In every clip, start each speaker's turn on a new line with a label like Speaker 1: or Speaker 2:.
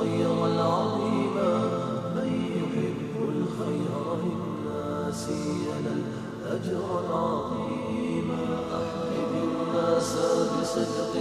Speaker 1: الخير العظيم من يحب الخير للناس ينال الأجر العظيم. أحب الناس بصدق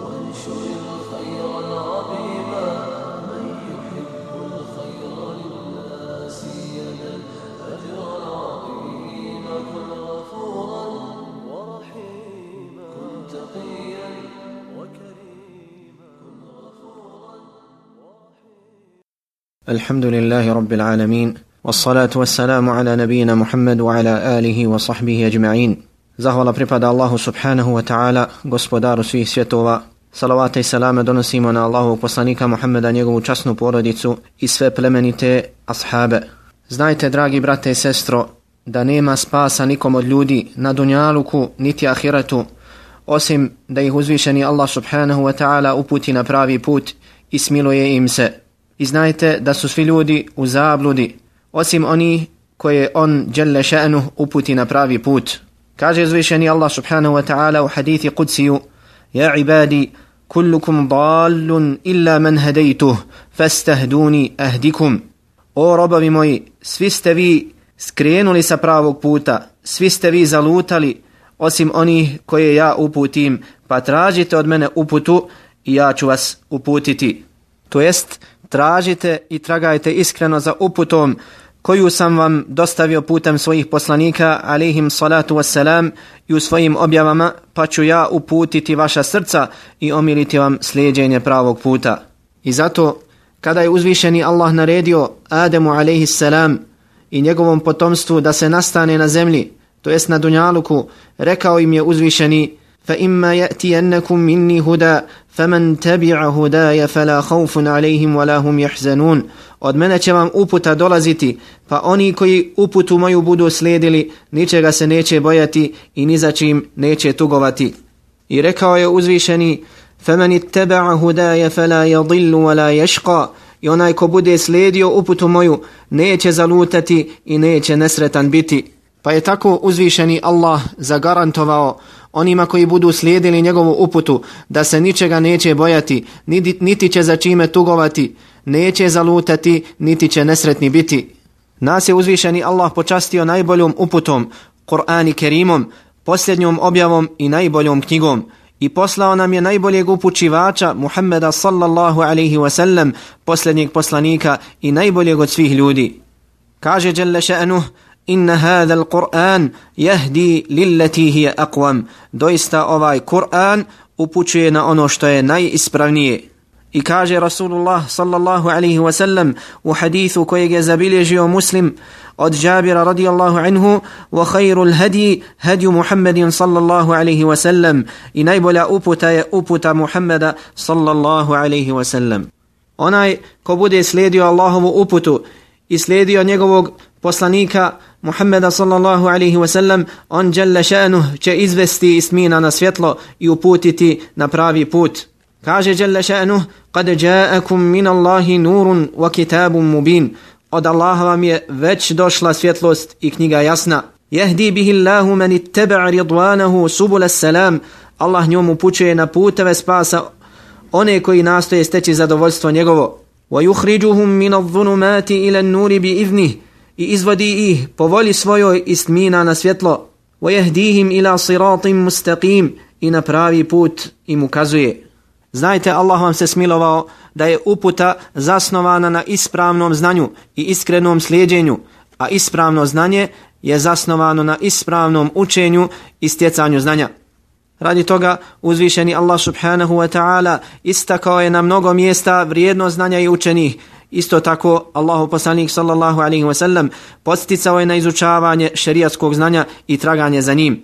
Speaker 1: وانشر الخير العظيم. الحمد لله رب العالمين والصلاة والسلام على نبينا محمد وعلى آله وصحبه أجمعين Zahvala pripada Allahu subhanahu wa ta'ala, gospodaru svih svjetova. Salavate i salame donosimo na Allahu poslanika Muhammeda, njegovu časnu porodicu i sve plemenite ashabe. Znajte, dragi brate i sestro, da nema spasa nikom od ljudi na dunjaluku niti ahiretu, osim da ih uzvišeni Allah subhanahu wa ta'ala uputi na pravi put i smiluje im se. I znajte da su svi ljudi u zabludi, osim oni koje on, djelle še'nu, uputi na pravi put. Kaže zvišeni Allah subhanahu wa ta'ala u hadithi Qudsiju, Ja ibadi, kullukum dalun illa man hadejtuh, fastahduni ahdikum. O robovi moji, svi ste vi skrenuli sa pravog puta, svi ste vi zalutali, osim onih koje ja uputim, pa tražite od mene uputu i ja ću vas uputiti. To jest, tražite i tragajte iskreno za uputom koju sam vam dostavio putem svojih poslanika, alihim salatu wassalam, i u svojim objavama, pa ću ja uputiti vaša srca i omiliti vam slijedjenje pravog puta. I zato, kada je uzvišeni Allah naredio Ademu alaihi salam i njegovom potomstvu da se nastane na zemlji, to jest na Dunjaluku, rekao im je uzvišeni فإما يأتينكم مني هدى فمن تبع هدايا فلا خوف عليهم ولا هم يحزنون od mene će vam uputa dolaziti, pa oni koji uputu moju budu slijedili, ničega se neće bojati i ni za čim neće tugovati. I rekao je uzvišeni, فَمَنِ اتَّبَعَ هُدَايَ فَلَا يَضِلُّ وَلَا يَشْقَى I onaj ko bude slijedio uputu moju, neće zalutati i neće nesretan biti. Pa je tako uzvišeni Allah zagarantovao onima koji budu slijedili njegovu uputu da se ničega neće bojati, niti, niti će za čime tugovati, neće zalutati, niti će nesretni biti. Nas je uzvišeni Allah počastio najboljom uputom, Kur'an i Kerimom, posljednjom objavom i najboljom knjigom i poslao nam je najboljeg upućivača Muhammeda sallallahu alaihi wasallam, posljednjeg poslanika i najboljeg od svih ljudi. Kaže Đelle še'nuh, inna hadha al-Qur'an yahdi هي hiya aqwam. Ovaj Kur'an upućuje na ono što je najispravnije. I kaže Rasulullah sallallahu alaihi wa sallam u hadithu kojeg je zabilježio muslim od Jabira radijallahu anhu wa khairul hadi hadi Muhammedin sallallahu alaihi wa sallam i najbolja uputa je uputa Muhammeda sallallahu alaihi wa sallam onaj ko bude slijedio Allahovu uputu i slijedio njegovog poslanika Muhammeda sallallahu alaihi wa sallam, on jalla še'nuh će izvesti ismina na svjetlo i uputiti na pravi put. Kaže jalla še'nuh, kad ja'akum min Allahi nurun wa kitabun mubin. Od Allaha vam je već došla svjetlost i knjiga jasna. Jehdi bihi Allahu man ittaba' ridwanahu subul salam. Allah njom upućuje na puteve spasa one koji nastoje steći zadovoljstvo njegovo. Wa yukhrijuhum min adh-dhulumati ila an-nuri bi idhnihi i izvodi ih po volji svojoj istmina na svjetlo وَيَهْدِيهِمْ إِلَى صِرَاطٍ مُسْتَقِيمٍ i na pravi put im ukazuje. Znajte, Allah vam se smilovao da je uputa zasnovana na ispravnom znanju i iskrenom slijedjenju, a ispravno znanje je zasnovano na ispravnom učenju i stjecanju znanja. Radi toga uzvišeni Allah subhanahu wa ta'ala istakao je na mnogo mjesta vrijedno znanja i učenih Isto tako, Allahu poslanik sallallahu alaihi wa sallam posticao je na izučavanje šerijatskog znanja i traganje za njim.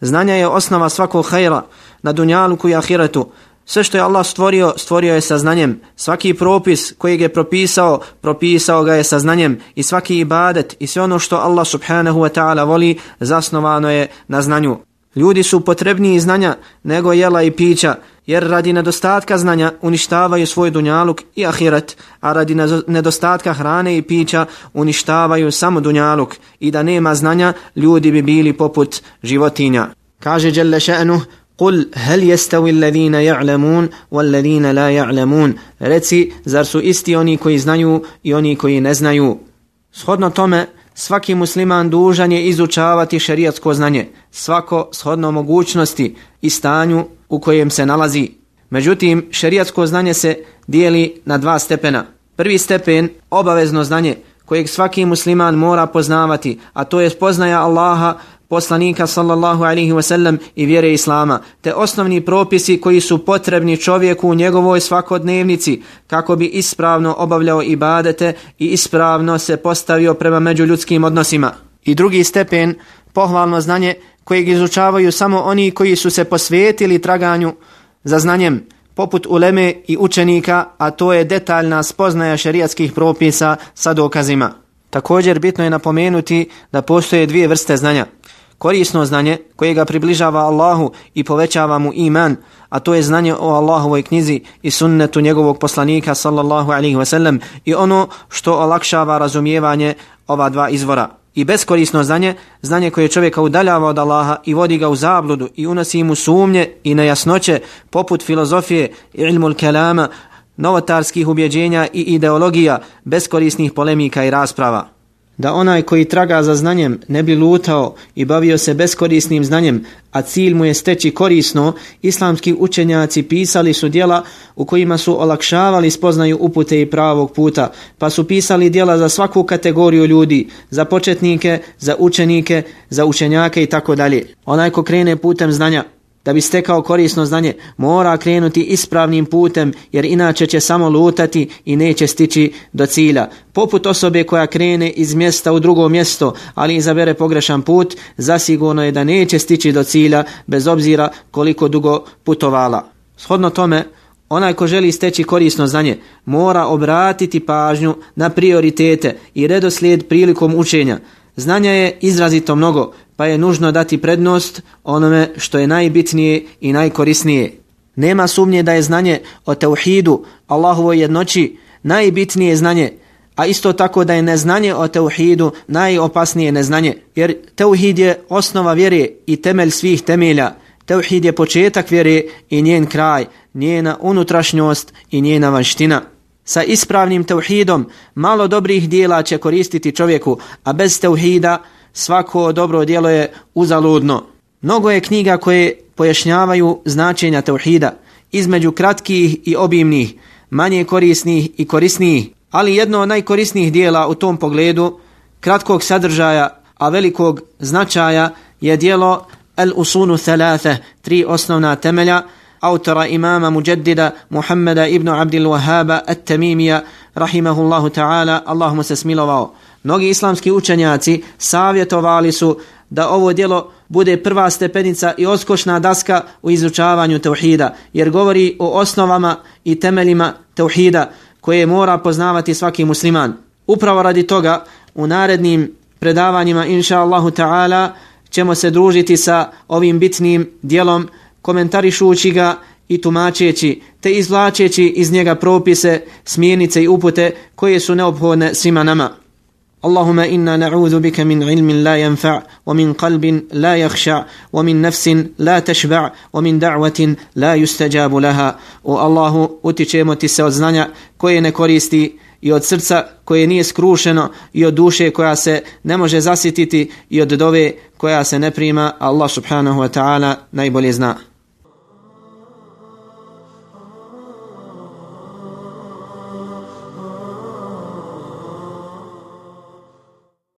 Speaker 1: Znanja je osnova svakog hajra na dunjaluku i ahiretu. Sve što je Allah stvorio, stvorio je sa znanjem. Svaki propis koji je propisao, propisao ga je sa znanjem. I svaki ibadet i sve ono što Allah subhanahu wa ta'ala voli, zasnovano je na znanju. Ljudi su potrebniji znanja nego jela i pića, jer radi nedostatka znanja uništavaju svoj dunjaluk i ahiret, a radi nedostatka hrane i pića uništavaju samo dunjaluk i da nema znanja ljudi bi bili poput životinja. Kaže Jelle še'nu, قل هل يستوي الذين يعلمون والذين لا يعلمون reci zar su isti oni koji znaju i oni koji ne znaju shodno tome svaki musliman dužan je izučavati šerijatsko znanje, svako shodno mogućnosti i stanju u kojem se nalazi. Međutim, šerijatsko znanje se dijeli na dva stepena. Prvi stepen, obavezno znanje, kojeg svaki musliman mora poznavati, a to je spoznaja Allaha, poslanika sallallahu alaihi wasallam i vjere Islama, te osnovni propisi koji su potrebni čovjeku u njegovoj svakodnevnici kako bi ispravno obavljao ibadete i ispravno se postavio prema međuljudskim odnosima. I drugi stepen, pohvalno znanje kojeg izučavaju samo oni koji su se posvetili traganju za znanjem, poput uleme i učenika, a to je detaljna spoznaja šerijatskih propisa sa dokazima. Također bitno je napomenuti da postoje dvije vrste znanja. Korisno znanje koje ga približava Allahu i povećava mu iman, a to je znanje o Allahovoj knjizi i sunnetu njegovog poslanika sallallahu alaihi wasallam i ono što olakšava razumijevanje ova dva izvora. I beskorisno znanje, znanje koje čovjeka udaljava od Allaha i vodi ga u zabludu i unosi mu sumnje i nejasnoće poput filozofije, ilmul kelama, novotarskih ubjeđenja i ideologija, beskorisnih polemika i rasprava da onaj koji traga za znanjem ne bi lutao i bavio se beskorisnim znanjem, a cilj mu je steći korisno, islamski učenjaci pisali su dijela u kojima su olakšavali spoznaju upute i pravog puta, pa su pisali dijela za svaku kategoriju ljudi, za početnike, za učenike, za učenjake i tako dalje. Onaj ko krene putem znanja, da bi stekao korisno znanje, mora krenuti ispravnim putem, jer inače će samo lutati i neće stići do cilja. Poput osobe koja krene iz mjesta u drugo mjesto, ali izabere pogrešan put, zasigurno je da neće stići do cilja, bez obzira koliko dugo putovala. Shodno tome, onaj ko želi steći korisno znanje, mora obratiti pažnju na prioritete i redoslijed prilikom učenja. Znanja je izrazito mnogo, pa je nužno dati prednost onome što je najbitnije i najkorisnije. Nema sumnje da je znanje o teuhidu, Allahovoj jednoći, najbitnije znanje, a isto tako da je neznanje o teuhidu najopasnije neznanje, jer teuhid je osnova vjere i temelj svih temelja. Teuhid je početak vjere i njen kraj, njena unutrašnjost i njena vanština. Sa ispravnim tauhidom malo dobrih dijela će koristiti čovjeku, a bez tauhida svako dobro djelo je uzaludno. Mnogo je knjiga koje pojašnjavaju značenja tauhida, između kratkih i obimnih, manje korisnih i korisnijih, ali jedno od najkorisnijih dijela u tom pogledu, kratkog sadržaja, a velikog značaja, je dijelo El Usunu Thalatha, tri osnovna temelja, autora imama mujaddida Muhammeda ibn Abdil Wahaba at-Tamimija, rahimahullahu ta'ala, Allahuma se smilovao. Mnogi islamski učenjaci savjetovali su da ovo djelo bude prva stepenica i oskošna daska u izučavanju tauhida, jer govori o osnovama i temeljima tauhida koje mora poznavati svaki musliman. Upravo radi toga u narednim predavanjima, inša Allahu ta'ala, ćemo se družiti sa ovim bitnim dijelom komentarišući ga i tumačeći, te izvlačeći iz njega propise, smjernice i upute koje su neophodne svima nama. اللهم إنا نعوذ بك من علم لا ينفع ومن قلب لا يخشع ومن نفس لا تشبع ومن دعوة لا يستجاب لها O Allahu utičemo ti se od znanja koje ne koristi i od srca koje nije skrušeno i od duše koja se ne može zasititi i od dove koja se ne prima Allah subhanahu wa ta'ala najbolje zna.